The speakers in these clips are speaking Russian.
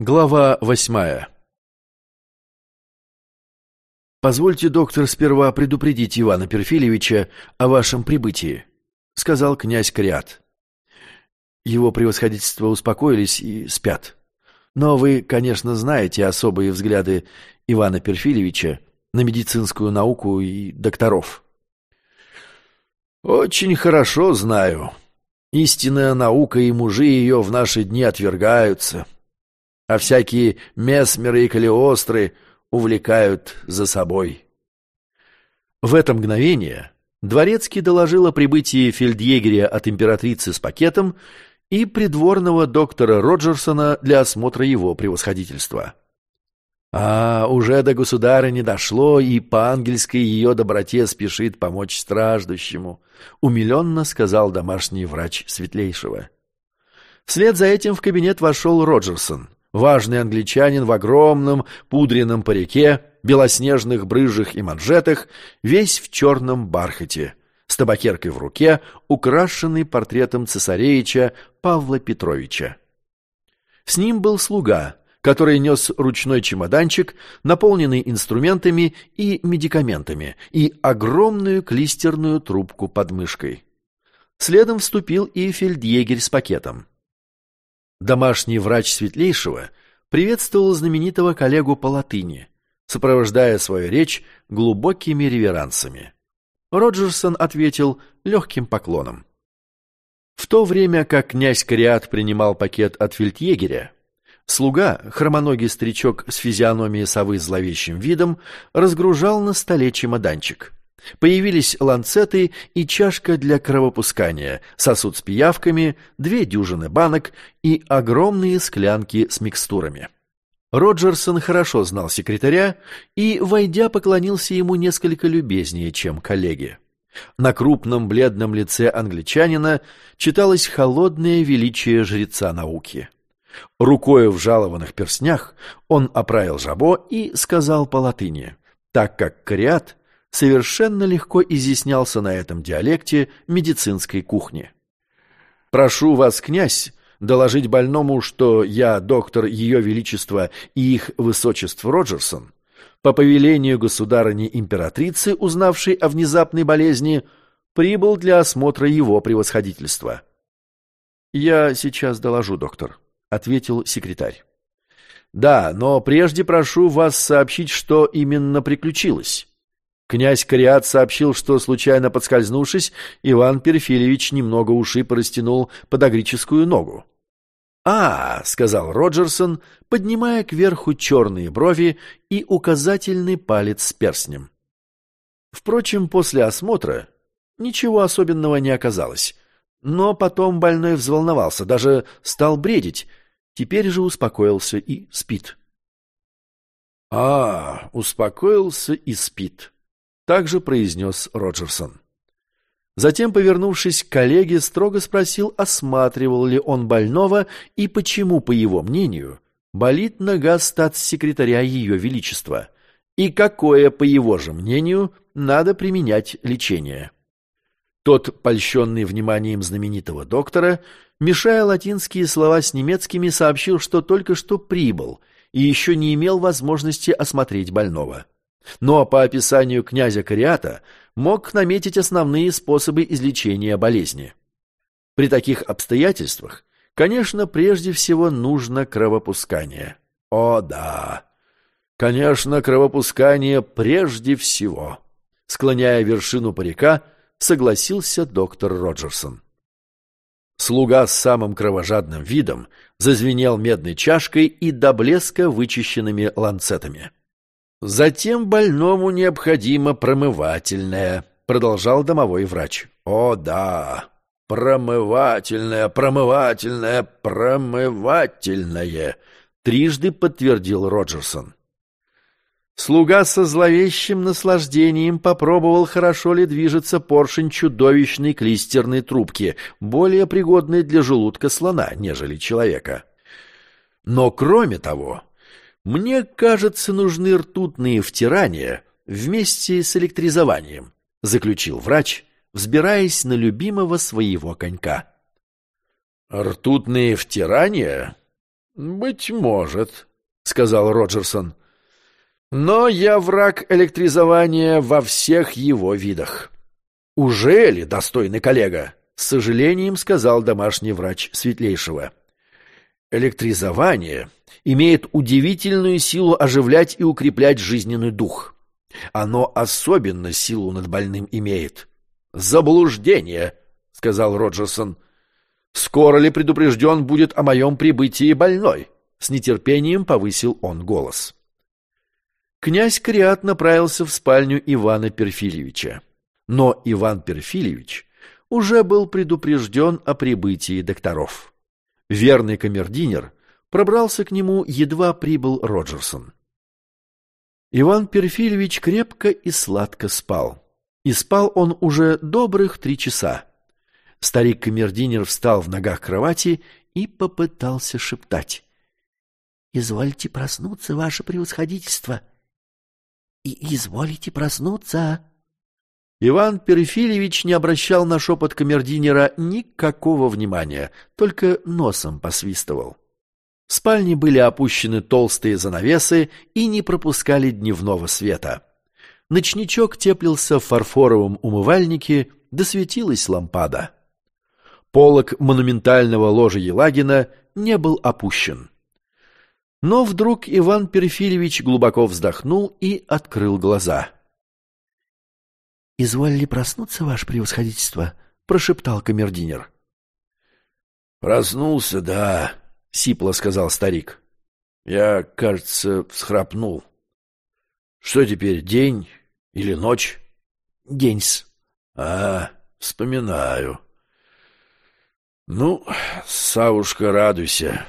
Глава восьмая «Позвольте, доктор, сперва предупредить Ивана Перфильевича о вашем прибытии», — сказал князь Криат. Его превосходительство успокоились и спят. Но вы, конечно, знаете особые взгляды Ивана Перфильевича на медицинскую науку и докторов. «Очень хорошо знаю. Истинная наука и мужи ее в наши дни отвергаются, а всякие месмеры и калиостры увлекают за собой». В это мгновение Дворецкий доложил о прибытии фельдъегеря от императрицы с пакетом и придворного доктора Роджерсона для осмотра его превосходительства. А уже до государа не дошло, и по ангельской ее доброте спешит помочь страждущему, умиленно сказал домашний врач Светлейшего. Вслед за этим в кабинет вошел Роджерсон, важный англичанин в огромном пудренном парике, белоснежных брыжах и манжетах, весь в черном бархате, с табакеркой в руке, украшенный портретом цесаревича Павла Петровича. С ним был слуга, который нес ручной чемоданчик, наполненный инструментами и медикаментами, и огромную клистерную трубку под мышкой. Следом вступил и фельдъегерь с пакетом. Домашний врач Светлейшего приветствовал знаменитого коллегу по латыни, сопровождая свою речь глубокими реверансами. Роджерсон ответил легким поклоном. В то время как князь Кориат принимал пакет от фельдъегеря, слуга, хромоногий старичок с физиономией совы зловещим видом, разгружал на столе чемоданчик. Появились ланцеты и чашка для кровопускания, сосуд с пиявками, две дюжины банок и огромные склянки с микстурами. Роджерсон хорошо знал секретаря и, войдя, поклонился ему несколько любезнее, чем коллеге. На крупном бледном лице англичанина читалось холодное величие жреца науки. Рукою в жалованных перстнях он оправил жабо и сказал по латыни, так как Кориат совершенно легко изъяснялся на этом диалекте медицинской кухни. «Прошу вас, князь, доложить больному, что я доктор Ее Величества и их Высочеств Роджерсон, по повелению государыни-императрицы, узнавшей о внезапной болезни, прибыл для осмотра его превосходительства. «Я сейчас доложу, доктор», — ответил секретарь. «Да, но прежде прошу вас сообщить, что именно приключилось». Князь Кориат сообщил, что, случайно подскользнувшись, Иван Перфильевич немного ушиб и растянул подогрическую ногу. «А, — сказал Роджерсон, поднимая кверху черные брови и указательный палец с перстнем. Впрочем, после осмотра ничего особенного не оказалось, но потом больной взволновался, даже стал бредить, теперь же успокоился и спит. — А, успокоился и спит, также произнес Роджерсон. Затем, повернувшись к коллеге, строго спросил, осматривал ли он больного и почему, по его мнению, болит нога статс-секретаря Ее Величества, и какое, по его же мнению, надо применять лечение. Тот, польщенный вниманием знаменитого доктора, мешая латинские слова с немецкими, сообщил, что только что прибыл и еще не имел возможности осмотреть больного но по описанию князя Кариата мог наметить основные способы излечения болезни. При таких обстоятельствах, конечно, прежде всего нужно кровопускание. О, да! Конечно, кровопускание прежде всего. Склоняя вершину парика, согласился доктор Роджерсон. Слуга с самым кровожадным видом зазвенел медной чашкой и до блеска вычищенными ланцетами. Затем больному необходимо промывательное, продолжал домовой врач. О, да, промывательное, промывательное, промывательное, трижды подтвердил Роджерсон. Слуга со зловещим наслаждением попробовал, хорошо ли движется поршень чудовищной клистерной трубки, более пригодной для желудка слона, нежели человека. Но кроме того, мне кажется, нужны ртутные втирания вместе с электризованием, заключил врач, взбираясь на любимого своего конька. Ртутные втирания? «Быть может», — сказал Роджерсон. «Но я враг электризования во всех его видах». «Уже ли, достойный коллега?» — с сожалением сказал домашний врач Светлейшего. «Электризование имеет удивительную силу оживлять и укреплять жизненный дух. Оно особенно силу над больным имеет. «Заблуждение», — сказал Роджерсон. «Скоро ли предупрежден будет о моем прибытии больной?» С нетерпением повысил он голос. Князь Криат направился в спальню Ивана Перфильевича. Но Иван Перфильевич уже был предупрежден о прибытии докторов. Верный камердинер пробрался к нему, едва прибыл Роджерсон. Иван Перфильевич крепко и сладко спал. И спал он уже добрых три часа. Старик-камердинер встал в ногах кровати и попытался шептать. — Извольте проснуться, ваше превосходительство. — И изволите проснуться. Иван Перфильевич не обращал на шепот камердинера никакого внимания, только носом посвистывал. В спальне были опущены толстые занавесы и не пропускали дневного света. Ночничок теплился в фарфоровом умывальнике, досветилась лампада. Полок монументального ложа Елагина не был опущен. Но вдруг Иван Перфильевич глубоко вздохнул и открыл глаза. — Изволили проснуться, ваше превосходительство? — прошептал камердинер. — Проснулся, да, — сипло сказал старик. Я, кажется, всхрапнул. Что теперь, день или ночь? День-с. А, вспоминаю. Ну, Савушка, радуйся,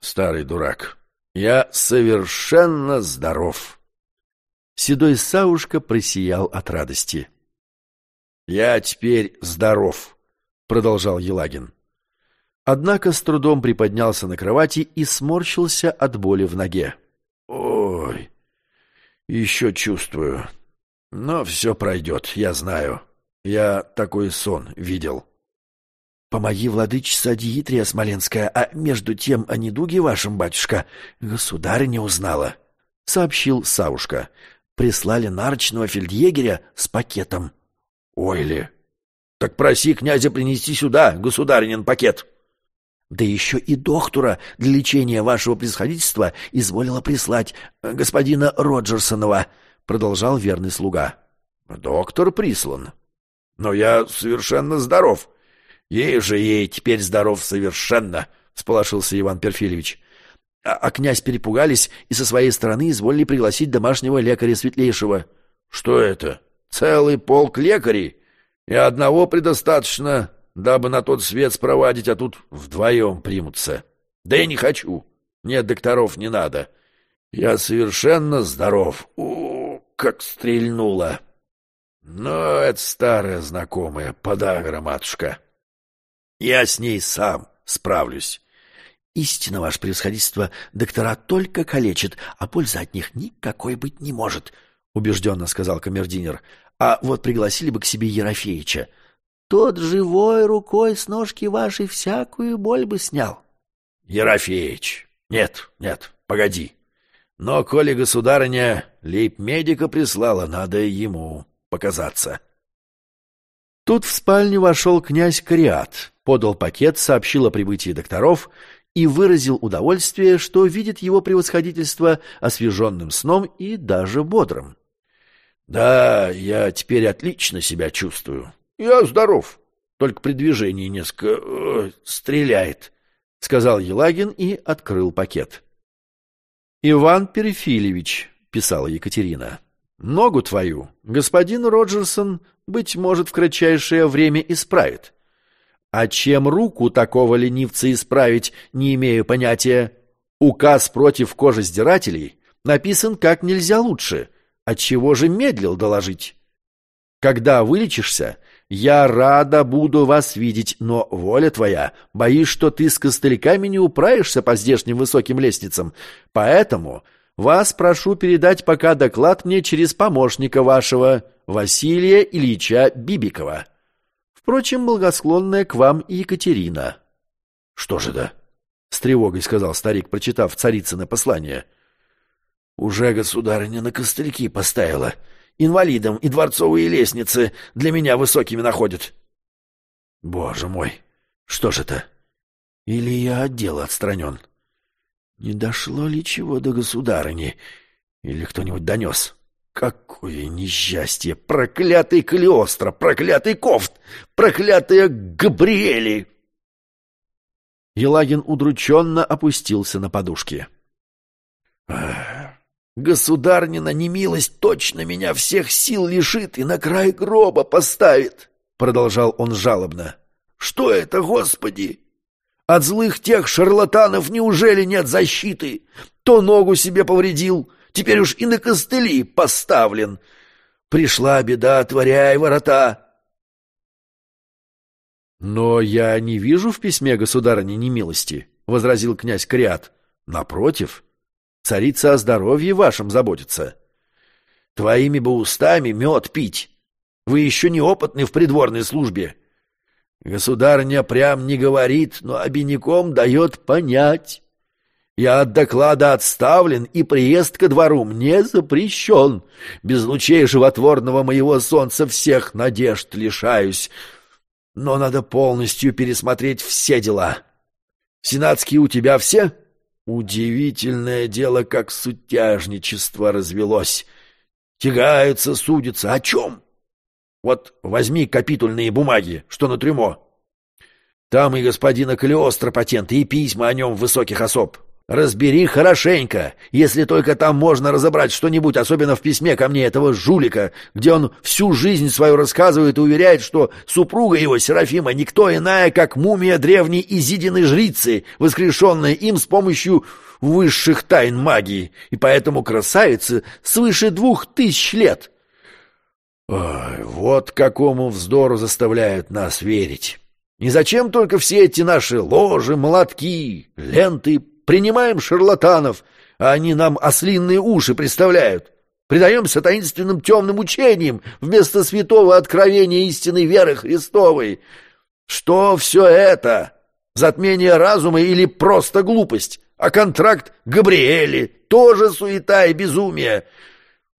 старый дурак. Я совершенно здоров. Седой Савушка просиял от радости. Я теперь здоров, продолжал Елагин. Однако с трудом приподнялся на кровати и сморщился от боли в ноге. «Ой, еще чувствую. Но все пройдет, я знаю. Я такой сон видел». «Помоги, владычица Диитрия Смоленская, а между тем о недуге вашем, батюшка, государыня узнала», — сообщил Савушка. «Прислали нарочного фельдъегеря с пакетом». «Ой ли! Так проси князя принести сюда, государинин пакет!» Да еще и доктора для лечения вашего происходительства изволила прислать э, господина Роджерсонова, продолжал верный слуга. Доктор прислан. Но я совершенно здоров. Ей же ей теперь здоров совершенно, сполошился Иван Перфильевич. А, а князь перепугались и со своей стороны изволили пригласить домашнего лекаря светлейшего. Что это? Целый полк лекарей? И одного предостаточно дабы на тот свет спровадить, а тут вдвоем примутся. Да я не хочу. Нет, докторов не надо. Я совершенно здоров. У, как стрельнуло. Но это старая знакомая, подагра, матушка. Я с ней сам справлюсь. Истинно, ваше превосходительство, доктора только калечат, а пользы от них никакой быть не может, — убежденно сказал камердинер. А вот пригласили бы к себе Ерофеича. Тот живой рукой с ножки вашей всякую боль бы снял. — Ерофеич, нет, нет, погоди. Но коли государыня лейб-медика прислала, надо ему показаться. Тут в спальню вошел князь Кариат, подал пакет, сообщил о прибытии докторов и выразил удовольствие, что видит его превосходительство освеженным сном и даже бодрым. — Да, я теперь отлично себя чувствую, я здоров, только при движении несколько э, стреляет, — сказал Елагин и открыл пакет. — Иван Перефилевич, — писала Екатерина, — ногу твою господин Роджерсон, быть может, в кратчайшее время исправит. А чем руку такого ленивца исправить, не имею понятия. Указ против кожесдирателей написан как нельзя лучше. Отчего же медлил доложить? Когда вылечишься, я рада буду вас видеть, но воля твоя, боюсь, что ты с костыльками не управишься по здешним высоким лестницам. Поэтому вас прошу передать пока доклад мне через помощника вашего, Василия Ильича Бибикова. Впрочем, благосклонная к вам Екатерина. Что же да? — с тревогой сказал старик, прочитав царицыно послание. «Уже государыня на костыльки поставила. Инвалидам и дворцовые лестницы для меня высокими находят». «Боже мой, что же это? Или я от дела отстранен? Не дошло ли чего до государыни? Или кто-нибудь донес?» Какое несчастье! Проклятый Калиостро! Проклятый Кофт! Проклятые Габриэли! Елагин удрученно опустился на подушки. «Государнина немилость точно меня всех сил лишит и на край гроба поставит!» — продолжал он жалобно. «Что это, Господи? От злых тех шарлатанов неужели нет защиты? То ногу себе повредил, Теперь уж и на костыли поставлен. Пришла беда, отворяй ворота. — Но я не вижу в письме государыни немилости, — возразил князь Криат. — Напротив, царица о здоровье вашем заботится. — Твоими бы устами мед пить. Вы еще неопытны в придворной службе. Государыня прям не говорит, но обиняком дает понять. Я от доклада отставлен, и приезд ко двору мне запрещен. Без лучей животворного моего солнца всех надежд лишаюсь. Но надо полностью пересмотреть все дела. Сенатские у тебя все? Удивительное дело, как сутяжничество развелось. Тягаются, судятся. О чем? Вот возьми капитульные бумаги, что на трюмо. Там и господина Калиостро патенты, и письма о нем высоких особ. Разбери хорошенько, если только там можно разобрать что-нибудь, особенно в письме ко мне этого жулика, где он всю жизнь свою рассказывает и уверяет, что супруга его, Серафима, никто иная, как мумия древней Изидиной жрицы, воскрешенная им с помощью высших тайн магии, и поэтому красавица свыше двух тысяч лет. Ой, вот какому вздору заставляют нас верить. И зачем только все эти наши ложи, молотки, ленты, Принимаем шарлатанов, а они нам ослинные уши представляют. Предаемся таинственным темным учениям вместо святого откровения истинной веры Христовой. Что все это? Затмение разума или просто глупость? А контракт Габриэли тоже суета и безумие.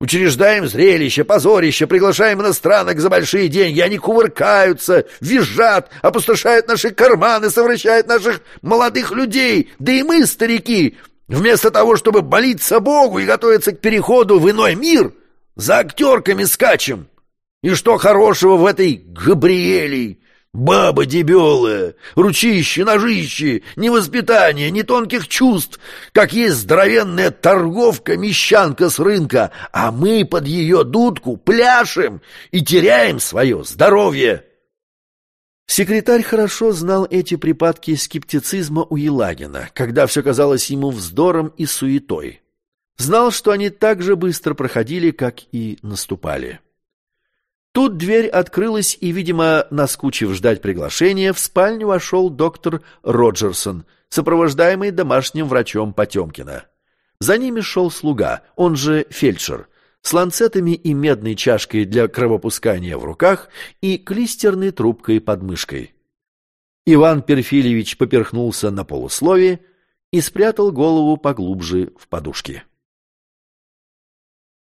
Учреждаем зрелище, позорище, приглашаем иностранок за большие деньги. Они кувыркаются, визжат, опустошают наши карманы, совращают наших молодых людей. Да и мы, старики, вместо того, чтобы молиться Богу и готовиться к переходу в иной мир, за актерками скачем. И что хорошего в этой Габриэле? Баба дебелая, ручище, ножище, ни воспитания, ни тонких чувств, как есть здоровенная торговка-мещанка с рынка, а мы под ее дудку пляшем и теряем свое здоровье. Секретарь хорошо знал эти припадки скептицизма у Елагина, когда все казалось ему вздором и суетой. Знал, что они так же быстро проходили, как и наступали. Тут дверь открылась, и, видимо, наскучив ждать приглашения, в спальню вошел доктор Роджерсон, сопровождаемый домашним врачом Потемкина. За ними шел слуга, он же фельдшер, с ланцетами и медной чашкой для кровопускания в руках и клистерной трубкой под мышкой. Иван Перфильевич поперхнулся на полусловие и спрятал голову поглубже в подушке.